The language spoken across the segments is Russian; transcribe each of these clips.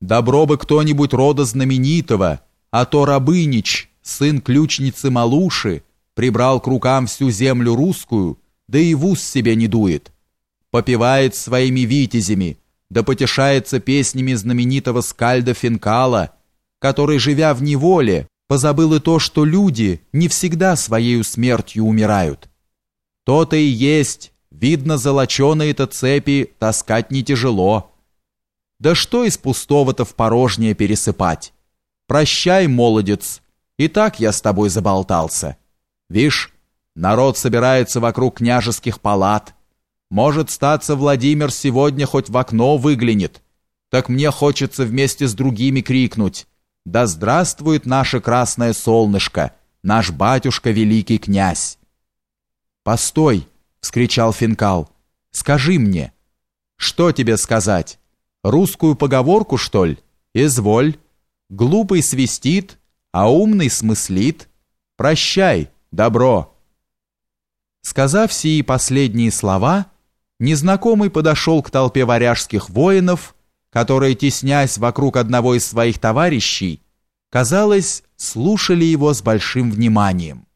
Добро бы кто-нибудь рода знаменитого, а то Рабынич, сын ключницы Малуши, прибрал к рукам всю землю русскую, да и в ус себе не дует. Попивает своими витязями, да потешается песнями знаменитого скальда Финкала, который, живя в неволе, позабыл и то, что люди не всегда своей смертью умирают. То-то и есть, видно, золоченые-то цепи таскать не тяжело. Да что из пустого-то в порожнее пересыпать? Прощай, молодец, и так я с тобой заболтался. Вишь, народ собирается вокруг княжеских палат. Может, статься Владимир сегодня хоть в окно выглянет. Так мне хочется вместе с другими крикнуть «Да здравствует наше красное солнышко, наш батюшка великий князь!» «Постой!» — вскричал Финкал. «Скажи мне». «Что тебе сказать? Русскую поговорку, что ли? Изволь. Глупый свистит, а умный смыслит. Прощай, добро». Сказав сии последние слова, незнакомый подошел к толпе варяжских воинов, которые, теснясь вокруг одного из своих товарищей, казалось, слушали его с большим вниманием.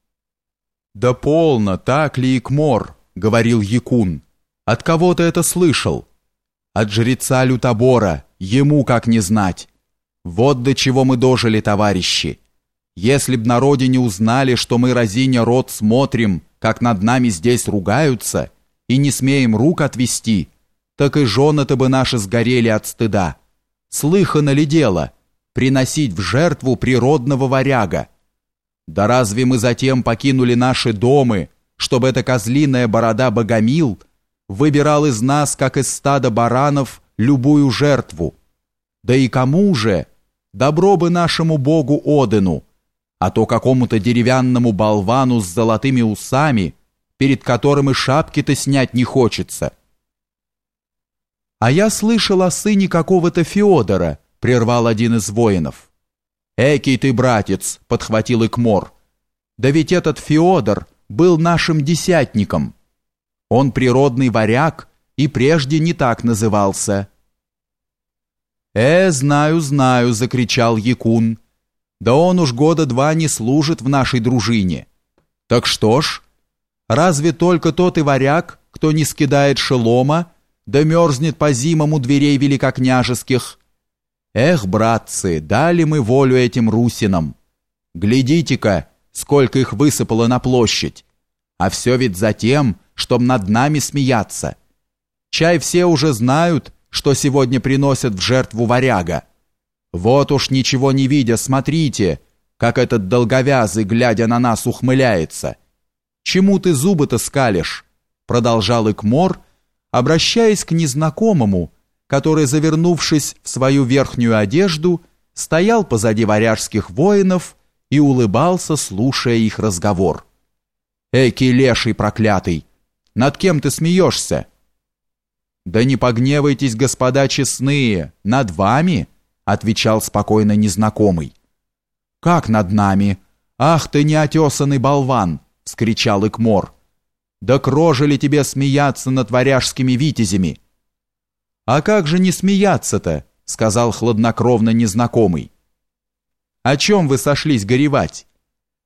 «Да полно, так ли, Икмор?» — говорил Якун. «От кого ты это слышал?» «От жреца Лютобора, ему как не знать. Вот до чего мы дожили, товарищи. Если б народе не узнали, что мы, разиня рот, смотрим, как над нами здесь ругаются, и не смеем рук отвести, так и жены-то бы наши сгорели от стыда. Слыхано ли дело приносить в жертву природного варяга?» Да разве мы затем покинули наши дома, чтобы эта козлиная борода Богомил выбирал из нас, как из стада баранов, любую жертву? Да и кому же? Добро бы нашему богу Одину, а то какому-то деревянному болвану с золотыми усами, перед которым и шапки-то снять не хочется. А я слышал о сыне какого-то Феодора, прервал один из воинов. «Экий ты, братец!» — подхватил Икмор. «Да ведь этот Феодор был нашим десятником. Он природный варяг и прежде не так назывался». «Э, знаю, знаю!» — закричал Якун. «Да он уж года два не служит в нашей дружине. Так что ж, разве только тот и варяг, кто не скидает шелома, да мерзнет по зимам у дверей великокняжеских?» Эх, братцы, дали мы волю этим русинам. Глядите-ка, сколько их высыпало на площадь. А все ведь за тем, чтобы над нами смеяться. Чай все уже знают, что сегодня приносят в жертву варяга. Вот уж ничего не видя, смотрите, как этот долговязый, глядя на нас, ухмыляется. Чему ты зубы-то скалишь? Продолжал Икмор, обращаясь к незнакомому, который, завернувшись в свою верхнюю одежду, стоял позади варяжских воинов и улыбался, слушая их разговор. «Эки леший проклятый! Над кем ты смеешься?» «Да не погневайтесь, господа честные, над вами!» отвечал спокойно незнакомый. «Как над нами? Ах ты неотесанный болван!» вскричал Икмор. «Да крожили тебе смеяться над варяжскими витязями!» «А как же не смеяться-то?» — сказал хладнокровно незнакомый. «О чем вы сошлись горевать?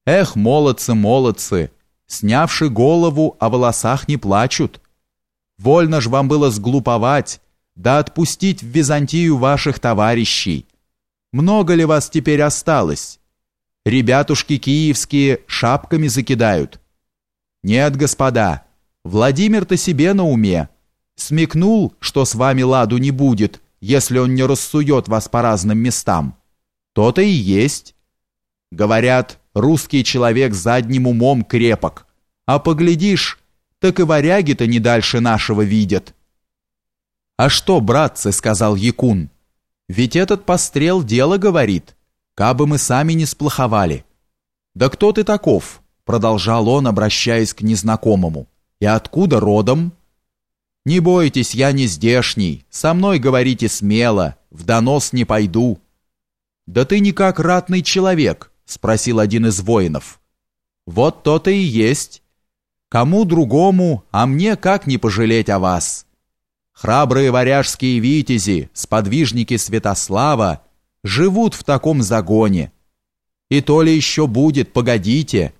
Эх, молодцы, молодцы, снявши голову, о волосах не плачут. Вольно ж вам было сглуповать, да отпустить в Византию ваших товарищей. Много ли вас теперь осталось? Ребятушки киевские шапками закидают. Нет, господа, Владимир-то себе на уме» смекнул, что с вами ладу не будет, если он не рассует вас по разным местам. То-то и есть. Говорят, русский человек задним умом крепок, а поглядишь, так и варяги-то не дальше нашего видят. «А что, братцы», — сказал Якун, — «ведь этот пострел дело говорит, кабы мы сами не сплоховали». «Да кто ты таков?» — продолжал он, обращаясь к незнакомому. «И откуда родом?» «Не бойтесь, я не здешний, со мной говорите смело, в донос не пойду». «Да ты никак ратный человек», — спросил один из воинов. Вот то-то и есть. Кому другому, а мне как не пожалеть о вас? Храбрые варяжские витязи, сподвижники Святослава, живут в таком загоне. И то ли еще будет, погодите.